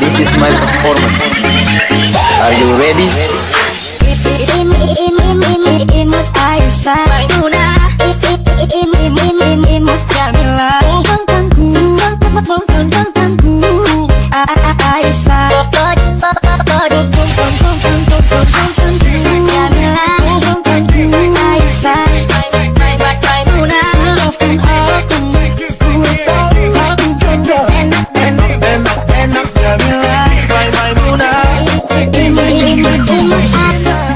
This is my performance. Are you ready?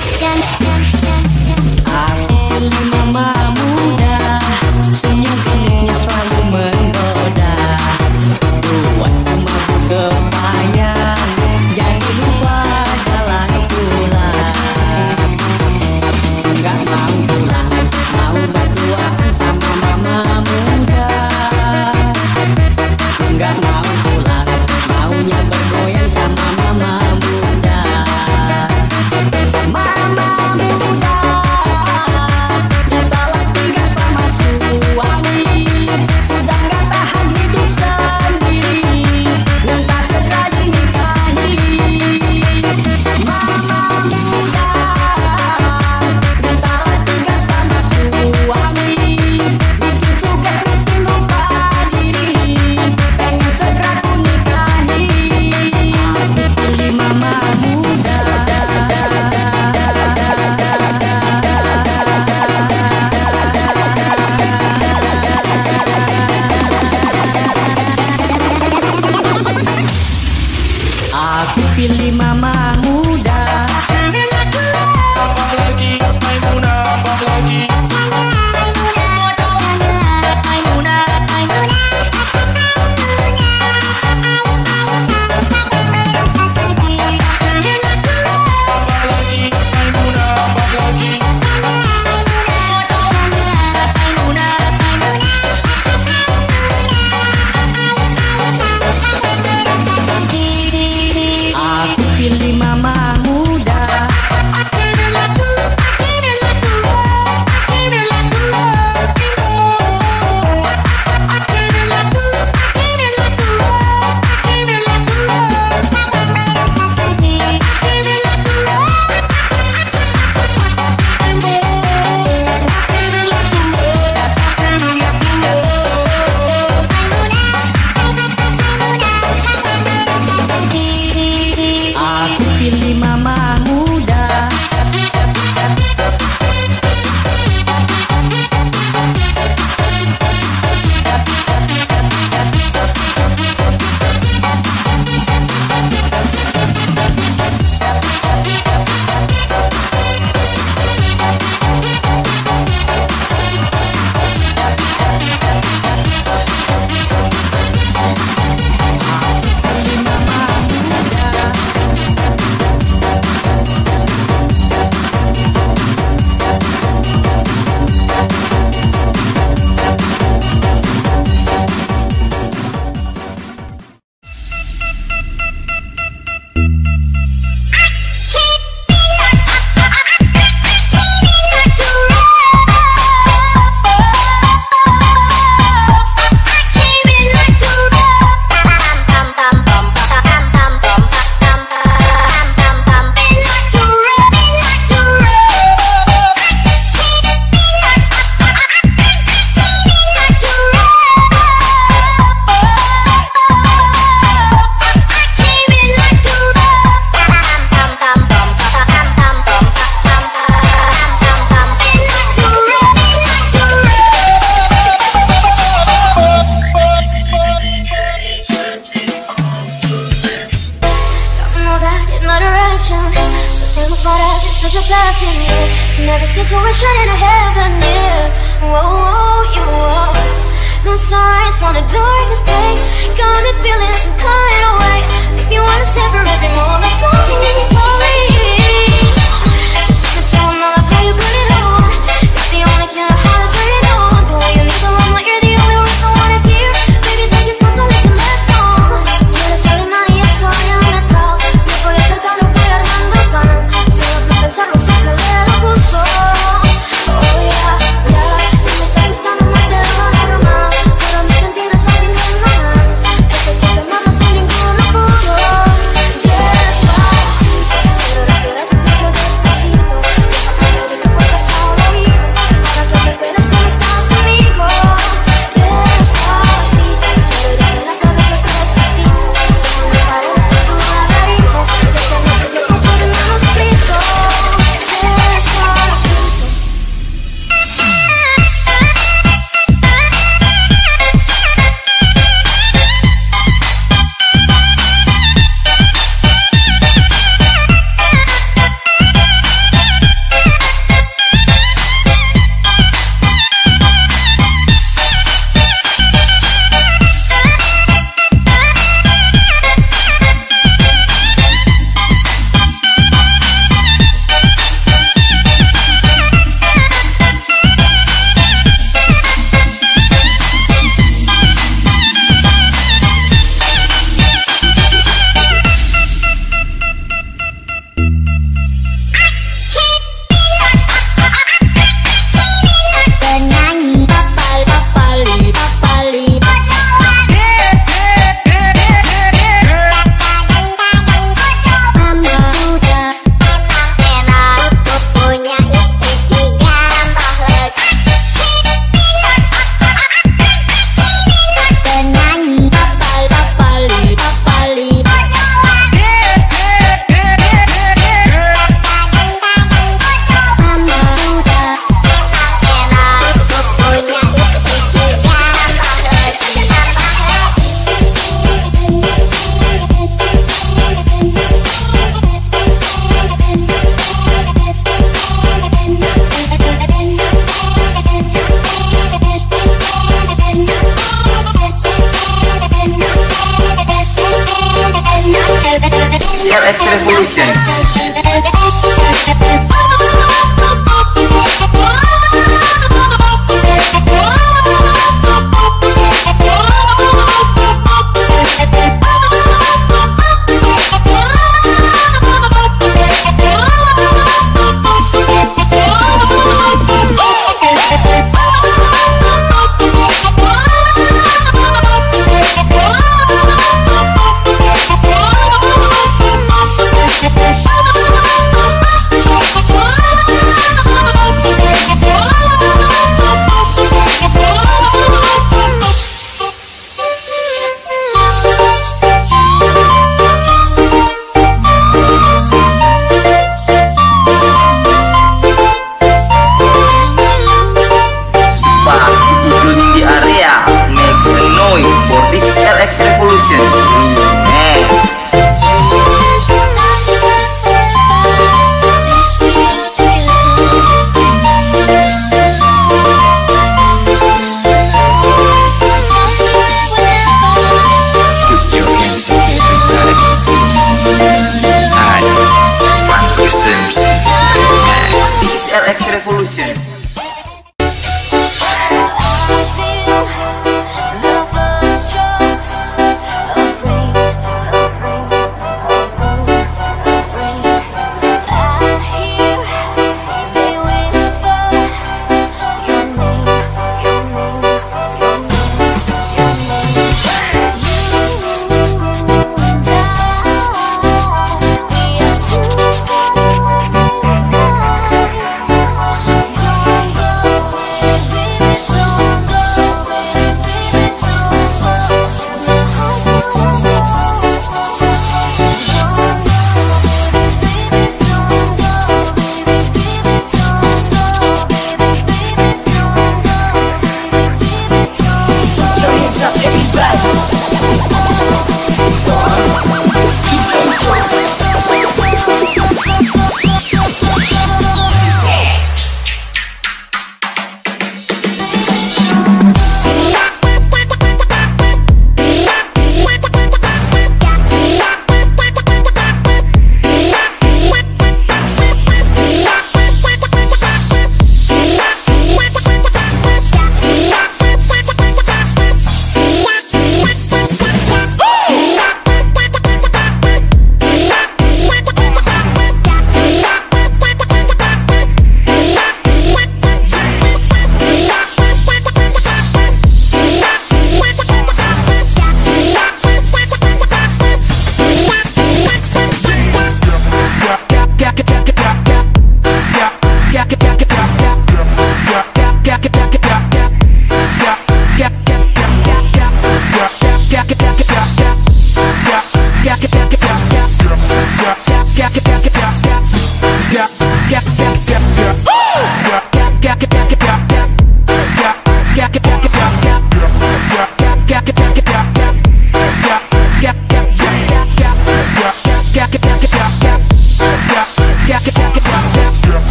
jump, jump. such a blessing, yeah To never situation in a heaven, yeah Whoa, whoa, you are No sunrise on the darkest day Gonna feel feeling some kind of way Make me wanna savor every moment Slowly, slowly So tell them all about you,